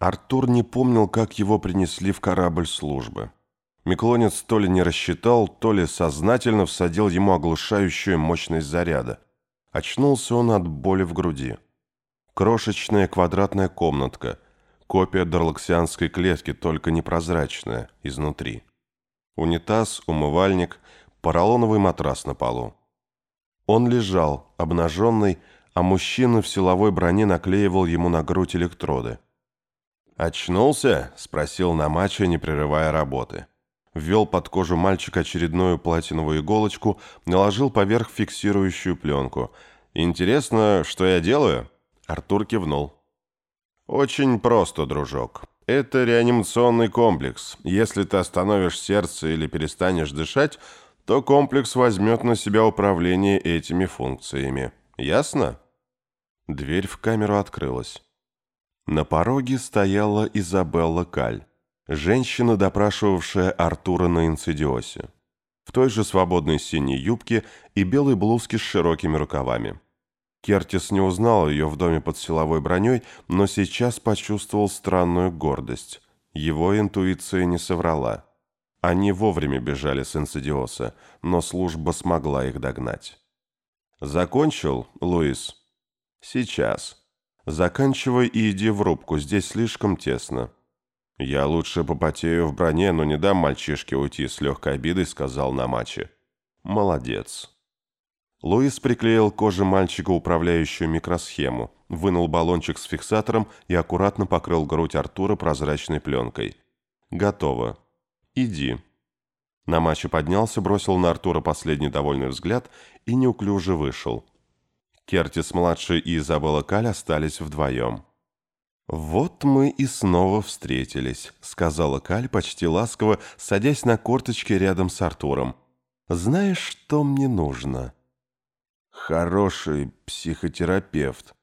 Артур не помнил, как его принесли в корабль службы. Миклонец то ли не рассчитал, то ли сознательно всадил ему оглушающую мощность заряда. Очнулся он от боли в груди. Крошечная квадратная комнатка, копия дарлаксианской клетки, только непрозрачная, изнутри. Унитаз, умывальник, поролоновый матрас на полу. Он лежал, обнаженный, а мужчина в силовой броне наклеивал ему на грудь электроды. «Очнулся?» – спросил Намача, не прерывая работы. Ввел под кожу мальчик очередную платиновую иголочку, наложил поверх фиксирующую пленку. «Интересно, что я делаю?» Артур кивнул. «Очень просто, дружок. Это реанимационный комплекс. Если ты остановишь сердце или перестанешь дышать, то комплекс возьмет на себя управление этими функциями. Ясно?» Дверь в камеру открылась. На пороге стояла Изабелла Каль, женщина, допрашивавшая Артура на инцидиосе, в той же свободной синей юбке и белой блузке с широкими рукавами. Кертис не узнал ее в доме под силовой броней, но сейчас почувствовал странную гордость. Его интуиция не соврала. Они вовремя бежали с инцидиоса, но служба смогла их догнать. «Закончил, Луис?» «Сейчас. Заканчивай и иди в рубку, здесь слишком тесно». «Я лучше попотею в броне, но не дам мальчишке уйти с легкой обидой», — сказал на матче. «Молодец». Луис приклеил к коже мальчика управляющую микросхему, вынул баллончик с фиксатором и аккуратно покрыл грудь Артура прозрачной пленкой. «Готово. Иди». Намачи поднялся, бросил на Артура последний довольный взгляд и неуклюже вышел. Кертис-младший и Изабелла Каль остались вдвоем. «Вот мы и снова встретились», — сказала Каль почти ласково, садясь на корточки рядом с Артуром. «Знаешь, что мне нужно?» «Хороший психотерапевт».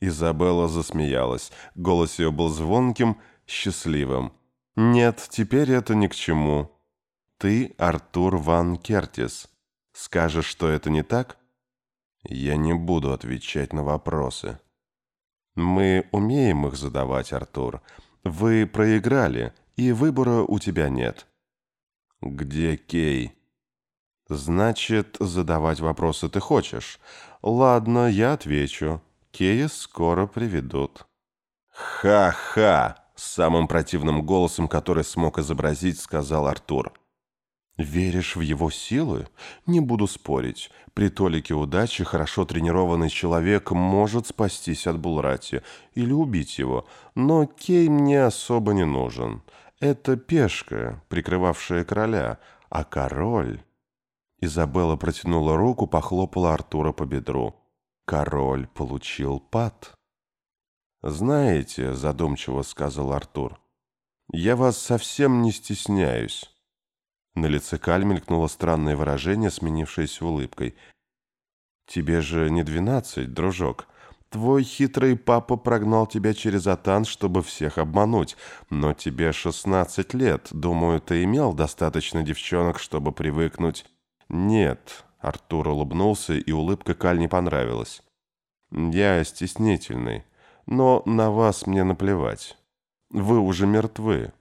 Изабелла засмеялась. Голос ее был звонким, счастливым. «Нет, теперь это ни к чему. Ты Артур Ван Кертис. Скажешь, что это не так?» «Я не буду отвечать на вопросы». «Мы умеем их задавать, Артур. Вы проиграли, и выбора у тебя нет». «Где Кей?» «Значит, задавать вопросы ты хочешь. Ладно, я отвечу. Кея скоро приведут». «Ха-ха!» — самым противным голосом, который смог изобразить, сказал Артур. «Веришь в его силы? Не буду спорить. При толике удачи хорошо тренированный человек может спастись от Булрати или убить его, но Кей мне особо не нужен. Это пешка, прикрывавшая короля, а король...» Изабелла протянула руку, похлопала Артура по бедру. «Король получил пад». «Знаете», — задумчиво сказал Артур, — «я вас совсем не стесняюсь». На лице Каль мелькнуло странное выражение, сменившееся улыбкой. «Тебе же не двенадцать, дружок. Твой хитрый папа прогнал тебя через Атан, чтобы всех обмануть. Но тебе шестнадцать лет. Думаю, ты имел достаточно девчонок, чтобы привыкнуть...» «Нет», — Артур улыбнулся, и улыбка Каль не понравилась. «Я стеснительный, но на вас мне наплевать. Вы уже мертвы.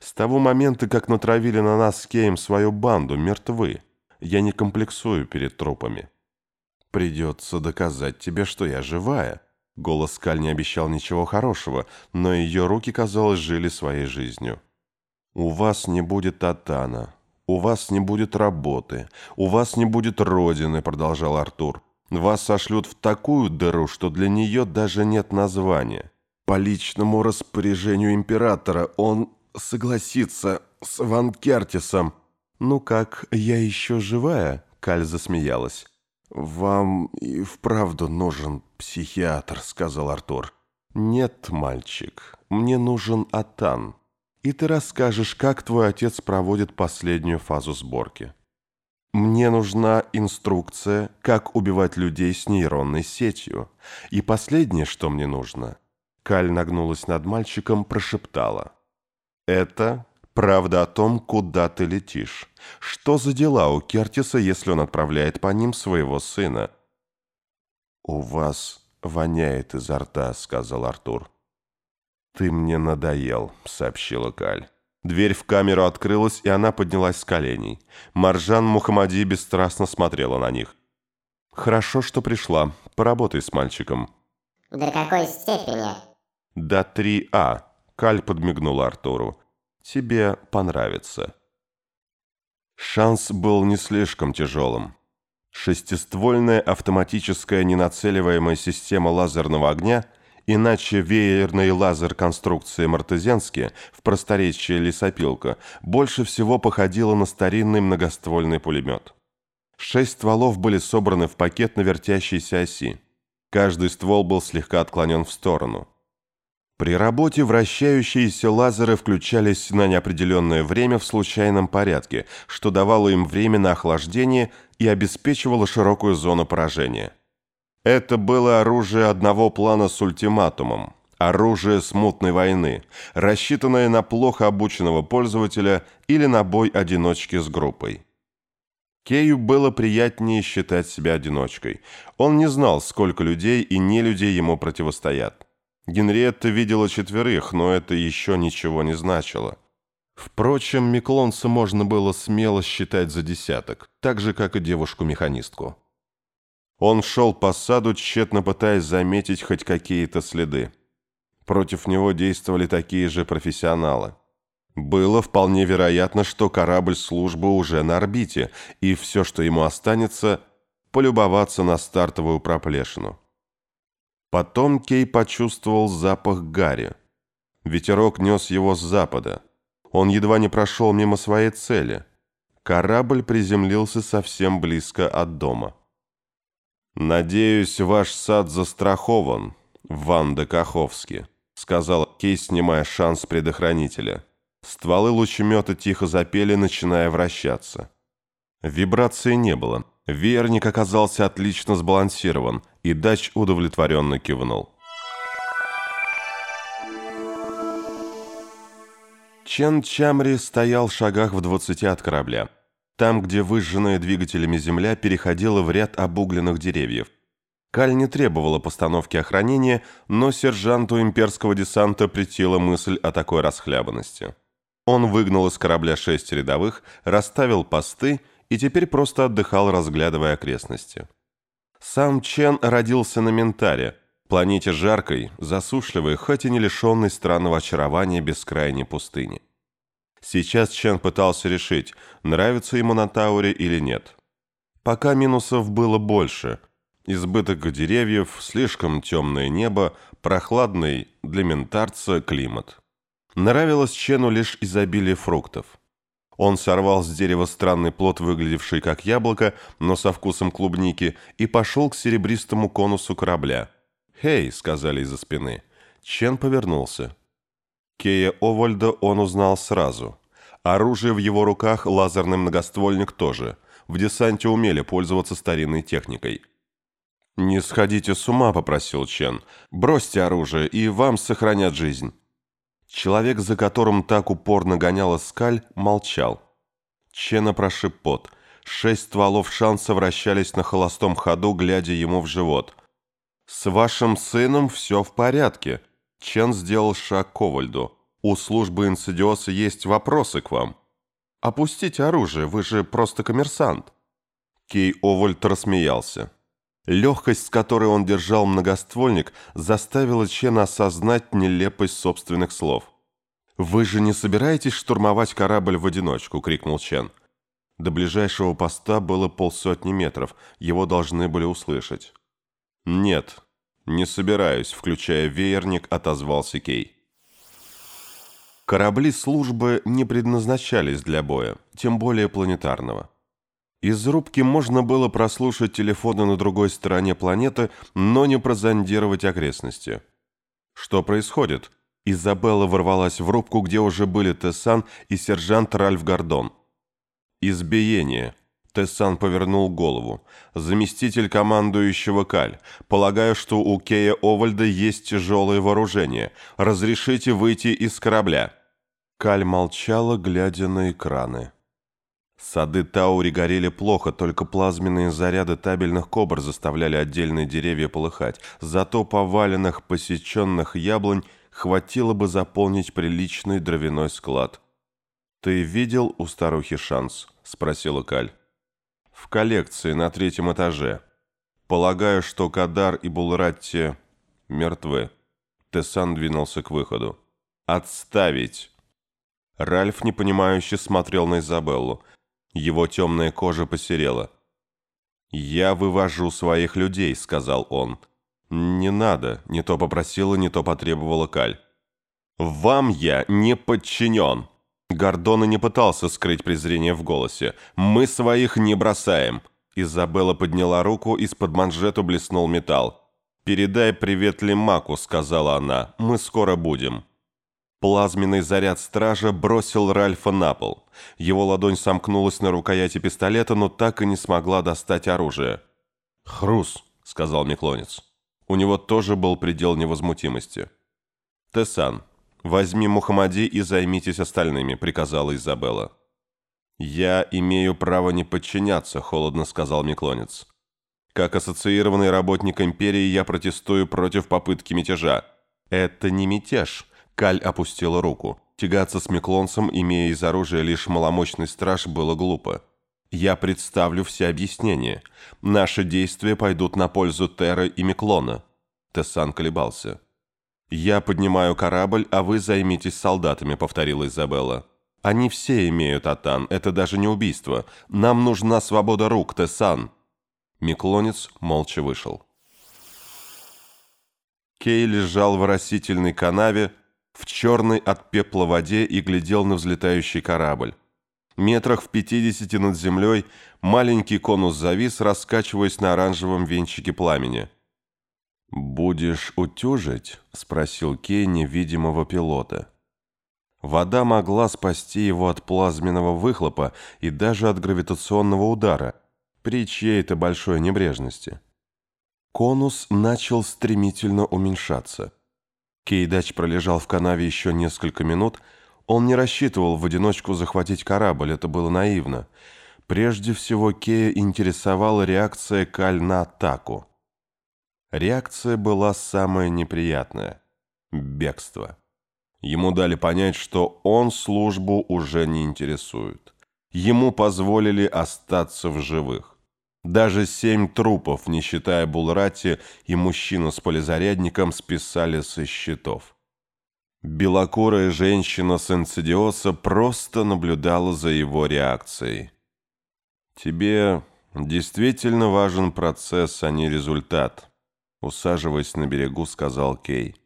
С того момента, как натравили на нас с Кеем свою банду, мертвы. Я не комплексую перед трупами. Придется доказать тебе, что я живая. Голос Каль не обещал ничего хорошего, но ее руки, казалось, жили своей жизнью. У вас не будет Татана. У вас не будет работы. У вас не будет родины, продолжал Артур. Вас сошлют в такую дыру, что для нее даже нет названия. По личному распоряжению императора он согласиться с Ван Кертисом. Ну как, я еще живая?» Каль засмеялась. «Вам и вправду нужен психиатр», — сказал Артур. «Нет, мальчик, мне нужен Атан. И ты расскажешь, как твой отец проводит последнюю фазу сборки. Мне нужна инструкция, как убивать людей с нейронной сетью. И последнее, что мне нужно...» Каль нагнулась над мальчиком, прошептала. Это правда о том, куда ты летишь. Что за дела у Кертиса, если он отправляет по ним своего сына? «У вас воняет изо рта», — сказал Артур. «Ты мне надоел», — сообщила Каль. Дверь в камеру открылась, и она поднялась с коленей. Маржан Мухаммади бесстрастно смотрела на них. «Хорошо, что пришла. Поработай с мальчиком». «До какой степени?» «До 3А», — Каль подмигнула Артуру. «Тебе понравится». Шанс был не слишком тяжелым. Шестиствольная автоматическая ненацеливаемая система лазерного огня, иначе веерный лазер конструкции Мартезенски в просторечии лесопилка, больше всего походила на старинный многоствольный пулемет. Шесть стволов были собраны в пакет на вертящейся оси. Каждый ствол был слегка отклонен в сторону. При работе вращающиеся лазеры включались на неопределенное время в случайном порядке, что давало им время на охлаждение и обеспечивало широкую зону поражения. Это было оружие одного плана с ультиматумом, оружие смутной войны, рассчитанное на плохо обученного пользователя или на бой одиночки с группой. Кею было приятнее считать себя одиночкой. Он не знал, сколько людей и не людей ему противостоят. Генриетта видела четверых, но это еще ничего не значило. Впрочем, Миклонца можно было смело считать за десяток, так же, как и девушку-механистку. Он шел по саду, тщетно пытаясь заметить хоть какие-то следы. Против него действовали такие же профессионалы. Было вполне вероятно, что корабль службы уже на орбите, и все, что ему останется, полюбоваться на стартовую проплешину. Потом Кей почувствовал запах гари. Ветерок нес его с запада. Он едва не прошел мимо своей цели. Корабль приземлился совсем близко от дома. «Надеюсь, ваш сад застрахован, Ванда Каховски», сказал Кей, снимая шанс предохранителя. Стволы лучемета тихо запели, начиная вращаться. Вибрации не было. Веерник оказался отлично сбалансирован, и Дач удовлетворенно кивнул. Чен Чамри стоял в шагах в двадцати от корабля. Там, где выжженная двигателями земля переходила в ряд обугленных деревьев. Каль не требовала постановки охранения, но сержанту имперского десанта претила мысль о такой расхлябанности. Он выгнал из корабля шесть рядовых, расставил посты и теперь просто отдыхал, разглядывая окрестности. Сам Чен родился на Ментаре, планете жаркой, засушливой, хоть и не лишенной странного очарования бескрайней пустыни. Сейчас Чен пытался решить, нравится ему на Тауре или нет. Пока минусов было больше. Избыток деревьев, слишком темное небо, прохладный для ментарца климат. Нравилось Чену лишь изобилие фруктов. Он сорвал с дерева странный плод, выглядевший как яблоко, но со вкусом клубники, и пошел к серебристому конусу корабля. «Хей!» — сказали из-за спины. Чен повернулся. Кея Овальда он узнал сразу. Оружие в его руках, лазерный многоствольник тоже. В десанте умели пользоваться старинной техникой. «Не сходите с ума», — попросил Чен. «Бросьте оружие, и вам сохранят жизнь». Человек, за которым так упорно гоняла скаль, молчал. Чена прошиб пот. Шесть стволов шанса вращались на холостом ходу, глядя ему в живот. «С вашим сыном все в порядке», — Чен сделал шаг к Ковальду. «У службы инсидиоса есть вопросы к вам». «Опустите оружие, вы же просто коммерсант». Кей Овальд рассмеялся. Легкость, с которой он держал многоствольник, заставила Чена осознать нелепость собственных слов. «Вы же не собираетесь штурмовать корабль в одиночку?» — крикнул Чен. До ближайшего поста было полсотни метров, его должны были услышать. «Нет, не собираюсь», — включая веерник, отозвался Кей. Корабли службы не предназначались для боя, тем более планетарного. Из рубки можно было прослушать телефоны на другой стороне планеты, но не прозондировать окрестности. Что происходит? Изабелла ворвалась в рубку, где уже были Тессан и сержант Ральф Гордон. Избиение. Тессан повернул голову. Заместитель командующего Каль. Полагаю, что у Кея Овальда есть тяжелое вооружение. Разрешите выйти из корабля. Каль молчала, глядя на экраны. Сады Таури горели плохо, только плазменные заряды табельных кобр заставляли отдельные деревья полыхать. Зато поваленных, посеченных яблонь хватило бы заполнить приличный дровяной склад. «Ты видел у старухи шанс?» – спросила Каль. «В коллекции на третьем этаже. Полагаю, что Кадар и Булратти мертвы». Тессан двинулся к выходу. «Отставить!» Ральф непонимающе смотрел на Изабеллу. Его темная кожа посерела. «Я вывожу своих людей», — сказал он. «Не надо», — не то попросила, не то потребовала Каль. «Вам я не подчинен!» Гордона не пытался скрыть презрение в голосе. «Мы своих не бросаем!» Изабелла подняла руку, из-под манжету блеснул металл. «Передай привет Лемаку», — сказала она. «Мы скоро будем». Плазменный заряд стража бросил Ральфа на пол. Его ладонь сомкнулась на рукояти пистолета, но так и не смогла достать оружие. «Хрус», — сказал Миклонец. У него тоже был предел невозмутимости. «Тесан, возьми Мухаммади и займитесь остальными», — приказала Изабелла. «Я имею право не подчиняться», — холодно сказал Миклонец. «Как ассоциированный работник Империи я протестую против попытки мятежа». «Это не мятеж», Каль опустила руку. Тягаться с Меклонцем, имея из оружия лишь маломощный страж, было глупо. Я представлю все объяснения. Наши действия пойдут на пользу Терры и Меклона. Тессан колебался. «Я поднимаю корабль, а вы займитесь солдатами», — повторила Изабелла. «Они все имеют Атан, это даже не убийство. Нам нужна свобода рук, Тессан». Меклонец молча вышел. Кей лежал в растительной канаве, в черной от пепла воде и глядел на взлетающий корабль. Метрах в пятидесяти над землей маленький конус завис, раскачиваясь на оранжевом венчике пламени. «Будешь утюжить?» – спросил Кей невидимого пилота. Вода могла спасти его от плазменного выхлопа и даже от гравитационного удара, при чьей-то большой небрежности. Конус начал стремительно уменьшаться – Кейдач пролежал в канаве еще несколько минут. Он не рассчитывал в одиночку захватить корабль, это было наивно. Прежде всего Кея интересовала реакция Каль на атаку. Реакция была самая неприятная – бегство. Ему дали понять, что он службу уже не интересует. Ему позволили остаться в живых. Даже семь трупов, не считая Булрати и мужчину с полизарядником, списали со счетов. Белокурая женщина с инцидиоса просто наблюдала за его реакцией. «Тебе действительно важен процесс, а не результат», усаживаясь на берегу, сказал Кей.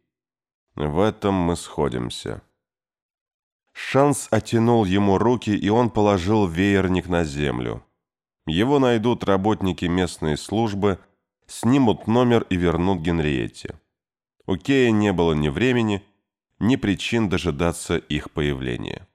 «В этом мы сходимся». Шанс оттянул ему руки, и он положил веерник на землю. Его найдут работники местной службы, снимут номер и вернут Генриетте. У Кея не было ни времени, ни причин дожидаться их появления.